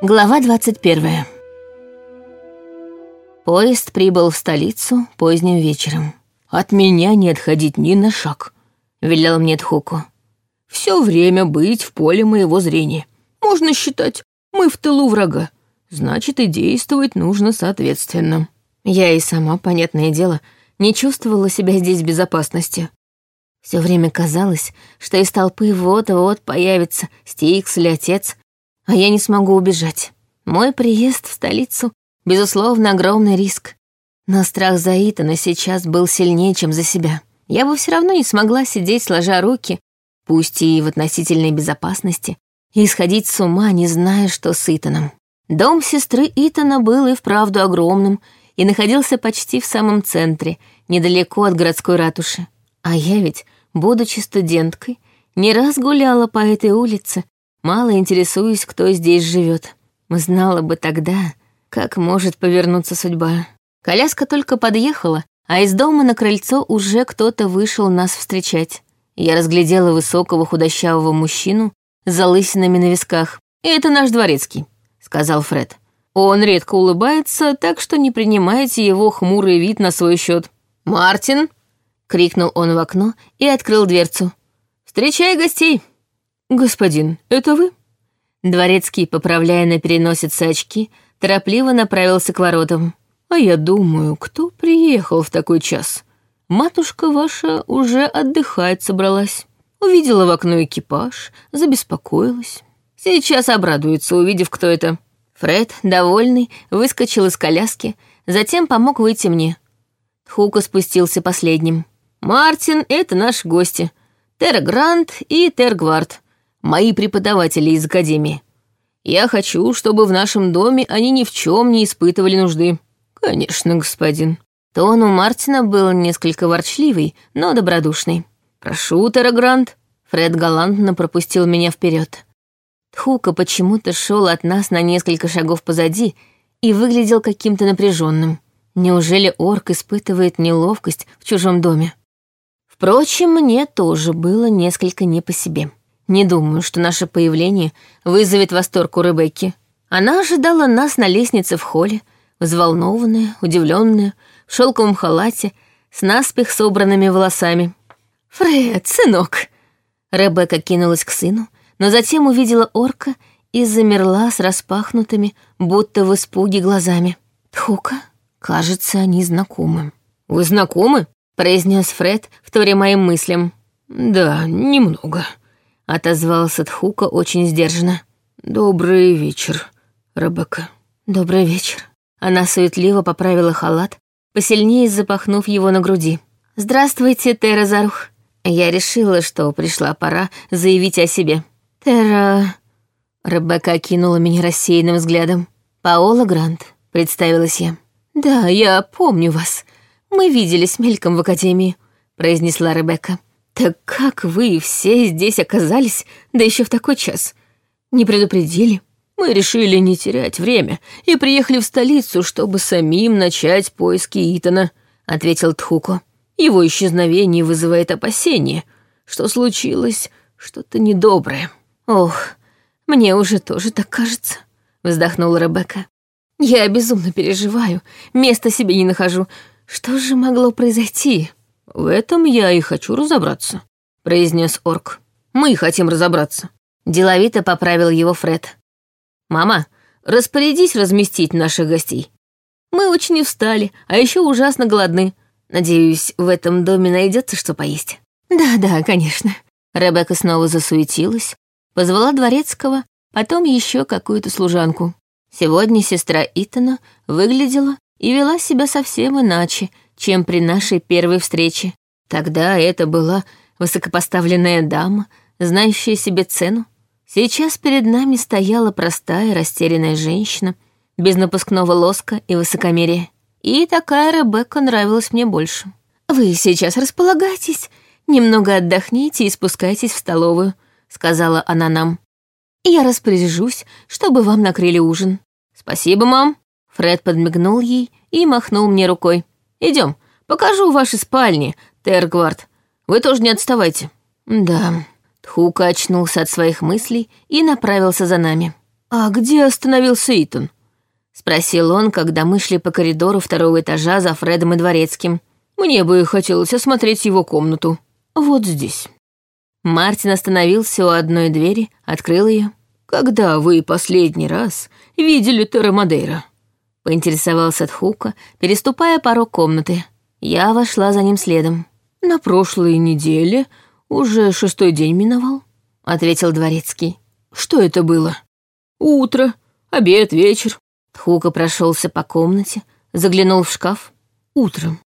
Глава 21. Поезд прибыл в столицу поздним вечером. «От меня не отходить ни на шаг», — велел мне Тхуку. «Все время быть в поле моего зрения. Можно считать, мы в тылу врага. Значит, и действовать нужно соответственно». Я и сама, понятное дело, не чувствовала себя здесь в безопасности. Все время казалось, что из толпы вот-вот появится Стикс или отец, а я не смогу убежать. Мой приезд в столицу, безусловно, огромный риск. Но страх за Итана сейчас был сильнее, чем за себя. Я бы все равно не смогла сидеть, сложа руки, пусть и в относительной безопасности, и сходить с ума, не зная, что с Итаном. Дом сестры Итана был и вправду огромным и находился почти в самом центре, недалеко от городской ратуши. А я ведь, будучи студенткой, не раз гуляла по этой улице Мало интересуюсь, кто здесь живет. Знала бы тогда, как может повернуться судьба. Коляска только подъехала, а из дома на крыльцо уже кто-то вышел нас встречать. Я разглядела высокого худощавого мужчину с залысинами на висках. «Это наш дворецкий», — сказал Фред. Он редко улыбается, так что не принимайте его хмурый вид на свой счет. «Мартин!» — крикнул он в окно и открыл дверцу. «Встречай гостей!» «Господин, это вы?» Дворецкий, поправляя на переносице очки, торопливо направился к воротам. «А я думаю, кто приехал в такой час? Матушка ваша уже отдыхать собралась. Увидела в окно экипаж, забеспокоилась. Сейчас обрадуется, увидев, кто это». Фред, довольный, выскочил из коляски, затем помог выйти мне. Хука спустился последним. «Мартин — это наши гости. Терра Грант и Тергвард мои преподаватели из академии. Я хочу, чтобы в нашем доме они ни в чем не испытывали нужды. Конечно, господин. Тон у Мартина был несколько ворчливый, но добродушный. Прошу, Террагрант. Фред галантно пропустил меня вперед. Тхука почему-то шел от нас на несколько шагов позади и выглядел каким-то напряженным. Неужели орк испытывает неловкость в чужом доме? Впрочем, мне тоже было несколько не по себе. Не думаю, что наше появление вызовет восторг у Ребекки. Она ожидала нас на лестнице в холле, взволнованная, удивленная, в шелковом халате, с наспех собранными волосами. «Фред, сынок!» Ребекка кинулась к сыну, но затем увидела орка и замерла с распахнутыми, будто в испуге глазами. Тхука, кажется, они знакомы. «Вы знакомы?» — произнес Фред, вторя моим мыслям. «Да, немного», Отозвался Тхука очень сдержанно. «Добрый вечер, Ребекка». «Добрый вечер». Она суетливо поправила халат, посильнее запахнув его на груди. «Здравствуйте, Тера Зарух». Я решила, что пришла пора заявить о себе. «Тера...» Ребекка окинула меня рассеянным взглядом. «Паола Грант», — представилась я. «Да, я помню вас. Мы виделись мельком в академии», — произнесла Ребекка. «Так как вы все здесь оказались, да еще в такой час? Не предупредили? Мы решили не терять время и приехали в столицу, чтобы самим начать поиски Итана», — ответил Тхуко. «Его исчезновение вызывает опасения, что случилось что-то недоброе». «Ох, мне уже тоже так кажется», — вздохнула Ребекка. «Я безумно переживаю, места себе не нахожу. Что же могло произойти?» «В этом я и хочу разобраться», — произнес орк. «Мы хотим разобраться». Деловито поправил его Фред. «Мама, распорядись разместить наших гостей. Мы очень устали, а еще ужасно голодны. Надеюсь, в этом доме найдется что поесть». «Да-да, конечно». Ребекка снова засуетилась, позвала дворецкого, потом еще какую-то служанку. Сегодня сестра Итана выглядела и вела себя совсем иначе, чем при нашей первой встрече. Тогда это была высокопоставленная дама, знающая себе цену. Сейчас перед нами стояла простая растерянная женщина, без напускного лоска и высокомерия. И такая Ребекка нравилась мне больше. «Вы сейчас располагайтесь, немного отдохните и спускайтесь в столовую», — сказала она нам. «Я распоряжусь, чтобы вам накрыли ужин». «Спасибо, мам». Фред подмигнул ей и махнул мне рукой. Идем, покажу ваши спальни, Тергвард. Вы тоже не отставайте». «Да». Тхука очнулся от своих мыслей и направился за нами. «А где остановился Итан?» — спросил он, когда мы шли по коридору второго этажа за Фредом и Дворецким. «Мне бы хотелось осмотреть его комнату. Вот здесь». Мартин остановился у одной двери, открыл ее. «Когда вы последний раз видели Терра Мадейра?» Поинтересовался Тхука, переступая порог комнаты. Я вошла за ним следом. «На прошлой неделе уже шестой день миновал», — ответил Дворецкий. «Что это было?» «Утро, обед, вечер». Тхука прошелся по комнате, заглянул в шкаф. «Утром».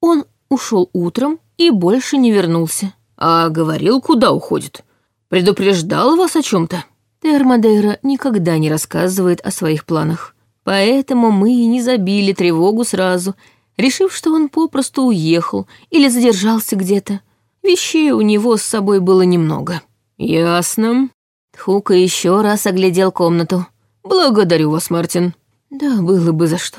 Он ушел утром и больше не вернулся. А говорил, куда уходит. Предупреждал вас о чем-то. Термодейра никогда не рассказывает о своих планах. Поэтому мы и не забили тревогу сразу, решив, что он попросту уехал или задержался где-то. Вещей у него с собой было немного. Ясно. Тхука еще раз оглядел комнату. Благодарю вас, Мартин. Да, было бы за что.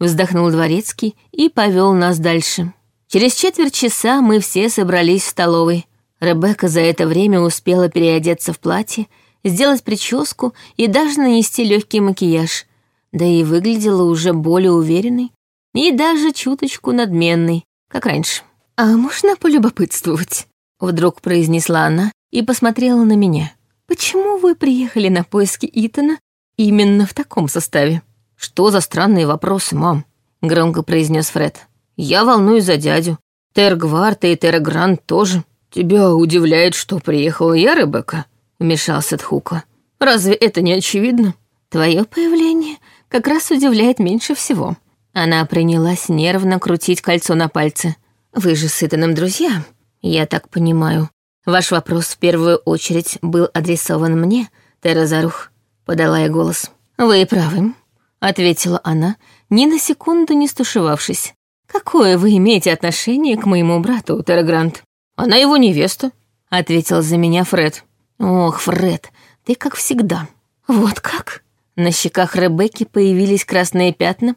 Вздохнул дворецкий и повел нас дальше. Через четверть часа мы все собрались в столовой. Ребекка за это время успела переодеться в платье, сделать прическу и даже нанести легкий макияж, да и выглядела уже более уверенной и даже чуточку надменной, как раньше. «А можно полюбопытствовать?» — вдруг произнесла она и посмотрела на меня. «Почему вы приехали на поиски Итана именно в таком составе?» «Что за странные вопросы, мам?» — громко произнес Фред. Я волнуюсь за дядю. Тергварта и Тергрант тоже. Тебя удивляет, что приехала я, Ребекка?» — вмешался Тхука. «Разве это не очевидно?» «Твое появление как раз удивляет меньше всего». Она принялась нервно крутить кольцо на пальце. «Вы же с Итаном друзья, я так понимаю. Ваш вопрос в первую очередь был адресован мне, Теразарух», — подала я голос. «Вы правы», — ответила она, ни на секунду не стушевавшись. «Какое вы имеете отношение к моему брату, Террагрант?» «Она его невеста», — ответил за меня Фред. «Ох, Фред, ты как всегда». «Вот как?» На щеках Ребекки появились красные пятна,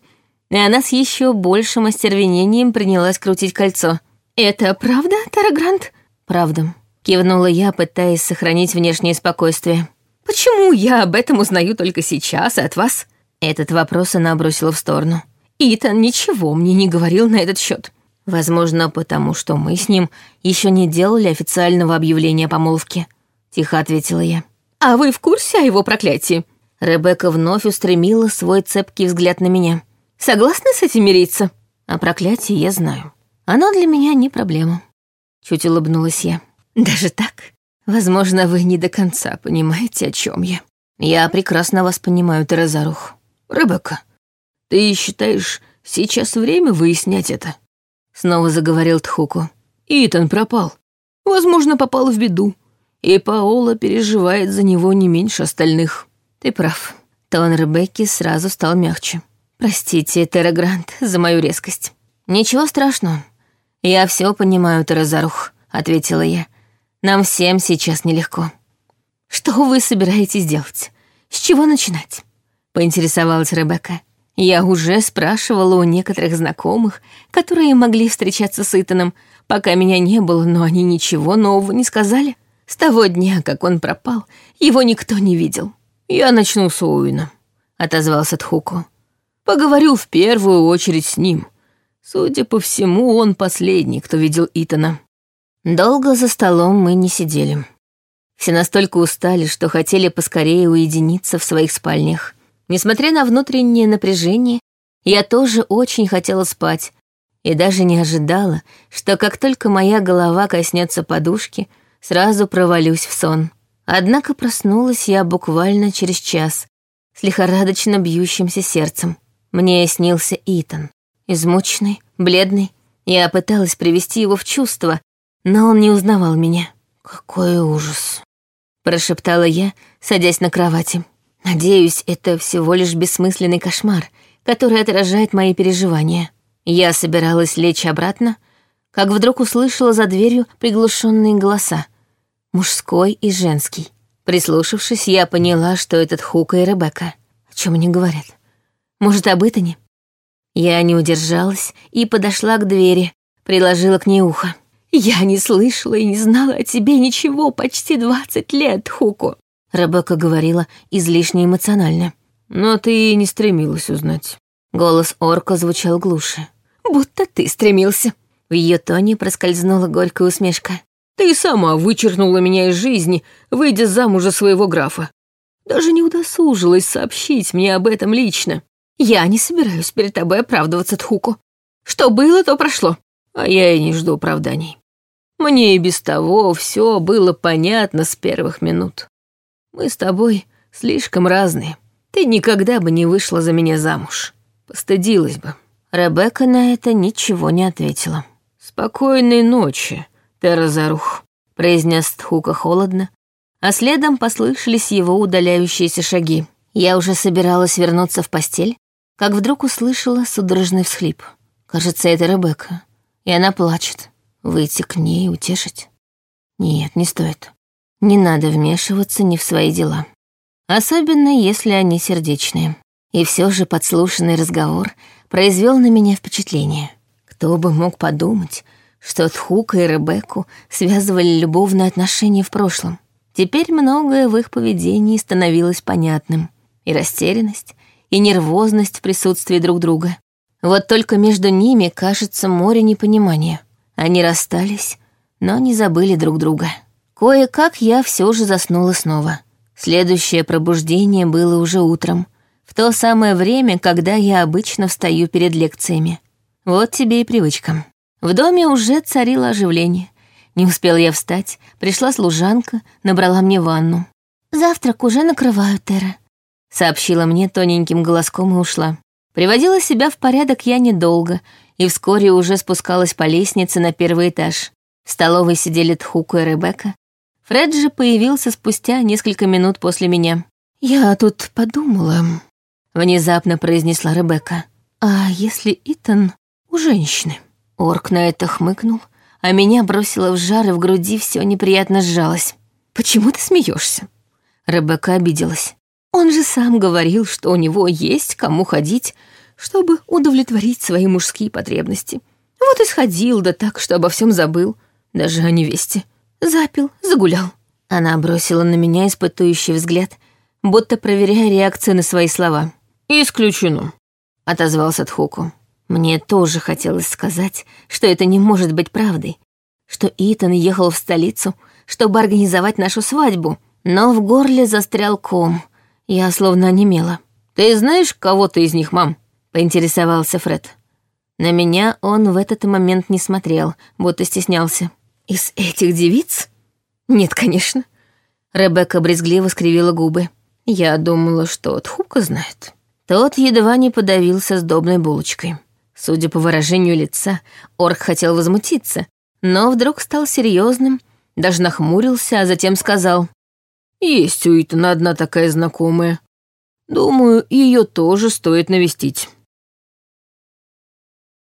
и она с еще большим остервенением принялась крутить кольцо. «Это правда, Тарагрант?» «Правда», — кивнула я, пытаясь сохранить внешнее спокойствие. «Почему я об этом узнаю только сейчас от вас?» Этот вопрос она бросила в сторону. Итан ничего мне не говорил на этот счет. Возможно, потому что мы с ним еще не делали официального объявления помолвки. Тихо ответила я. А вы в курсе о его проклятии? Ребекка вновь устремила свой цепкий взгляд на меня. Согласны с этим мириться? О проклятии я знаю. Оно для меня не проблема. Чуть улыбнулась я. Даже так? Возможно, вы не до конца понимаете, о чем я. Я прекрасно вас понимаю, Терезарух. Ребекка, «Ты считаешь, сейчас время выяснять это?» Снова заговорил Тхуку. «Итан пропал. Возможно, попал в беду. И Паола переживает за него не меньше остальных. Ты прав». Тон Ребекки сразу стал мягче. «Простите, Террагрант, за мою резкость». «Ничего страшного. Я все понимаю, Терезарух», — ответила я. «Нам всем сейчас нелегко». «Что вы собираетесь делать? С чего начинать?» — поинтересовалась Ребекка. Я уже спрашивала у некоторых знакомых, которые могли встречаться с Итаном, пока меня не было, но они ничего нового не сказали. С того дня, как он пропал, его никто не видел. «Я начну с Оуэна», — отозвался Тхуко. «Поговорю в первую очередь с ним. Судя по всему, он последний, кто видел Итана». Долго за столом мы не сидели. Все настолько устали, что хотели поскорее уединиться в своих спальнях. Несмотря на внутреннее напряжение, я тоже очень хотела спать и даже не ожидала, что как только моя голова коснется подушки, сразу провалюсь в сон. Однако проснулась я буквально через час с лихорадочно бьющимся сердцем. Мне снился Итан. Измученный, бледный. Я пыталась привести его в чувство, но он не узнавал меня. «Какой ужас!» — прошептала я, садясь на кровати. Надеюсь, это всего лишь бессмысленный кошмар, который отражает мои переживания. Я собиралась лечь обратно, как вдруг услышала за дверью приглушенные голоса. Мужской и женский. Прислушавшись, я поняла, что этот Хука и Ребекка. О чем они говорят? Может, об Итане? Я не удержалась и подошла к двери, приложила к ней ухо. «Я не слышала и не знала о тебе ничего почти двадцать лет, Хуку. Ребекка говорила излишне эмоционально. «Но ты и не стремилась узнать». Голос орка звучал глуше. «Будто ты стремился». В ее тоне проскользнула горькая усмешка. «Ты сама вычеркнула меня из жизни, выйдя замуж за своего графа. Даже не удосужилась сообщить мне об этом лично. Я не собираюсь перед тобой оправдываться, Тхуку. Что было, то прошло. А я и не жду оправданий. Мне и без того все было понятно с первых минут. Мы с тобой слишком разные. Ты никогда бы не вышла за меня замуж. Постыдилась бы. Ребекка на это ничего не ответила. «Спокойной ночи, Терразарух», — произнес Тхука холодно, а следом послышались его удаляющиеся шаги. Я уже собиралась вернуться в постель, как вдруг услышала судорожный всхлип. Кажется, это Ребекка, и она плачет. Выйти к ней, утешить? Нет, не стоит. Не надо вмешиваться ни в свои дела. Особенно, если они сердечные. И все же подслушанный разговор произвел на меня впечатление. Кто бы мог подумать, что Тхука и Ребекку связывали любовные отношения в прошлом. Теперь многое в их поведении становилось понятным. И растерянность, и нервозность в присутствии друг друга. Вот только между ними, кажется, море непонимания. Они расстались, но не забыли друг друга. Кое-как я все же заснула снова. Следующее пробуждение было уже утром, в то самое время, когда я обычно встаю перед лекциями. Вот тебе и привычка. В доме уже царило оживление. Не успела я встать, пришла служанка, набрала мне ванну. «Завтрак уже накрывают, Тера», — сообщила мне тоненьким голоском и ушла. Приводила себя в порядок я недолго и вскоре уже спускалась по лестнице на первый этаж. В столовой сидели Тхуку и Ребекка. Фред же появился спустя несколько минут после меня. «Я тут подумала», — внезапно произнесла Ребекка. «А если Итан у женщины?» Орк на это хмыкнул, а меня бросило в жар, и в груди все неприятно сжалось. «Почему ты смеешься? Ребекка обиделась. Он же сам говорил, что у него есть кому ходить, чтобы удовлетворить свои мужские потребности. Вот и сходил, да так, что обо всем забыл, даже о невесте. Запил, загулял. Она бросила на меня испытующий взгляд, будто проверяя реакцию на свои слова. «Исключено», — отозвался Тхуку. Мне тоже хотелось сказать, что это не может быть правдой, что Итан ехал в столицу, чтобы организовать нашу свадьбу, но в горле застрял ком — я словно онемела. «Ты знаешь кого-то из них, мам?» — поинтересовался Фред. На меня он в этот момент не смотрел, будто стеснялся. «Из этих девиц?» «Нет, конечно». Ребекка брезгливо скривила губы. Я думала, что Тхука знает. Тот едва не подавился сдобной булочкой. Судя по выражению лица, Орк хотел возмутиться, но вдруг стал серьезным, даже нахмурился, а затем сказал. Есть у Итана одна такая знакомая. Думаю, ее тоже стоит навестить.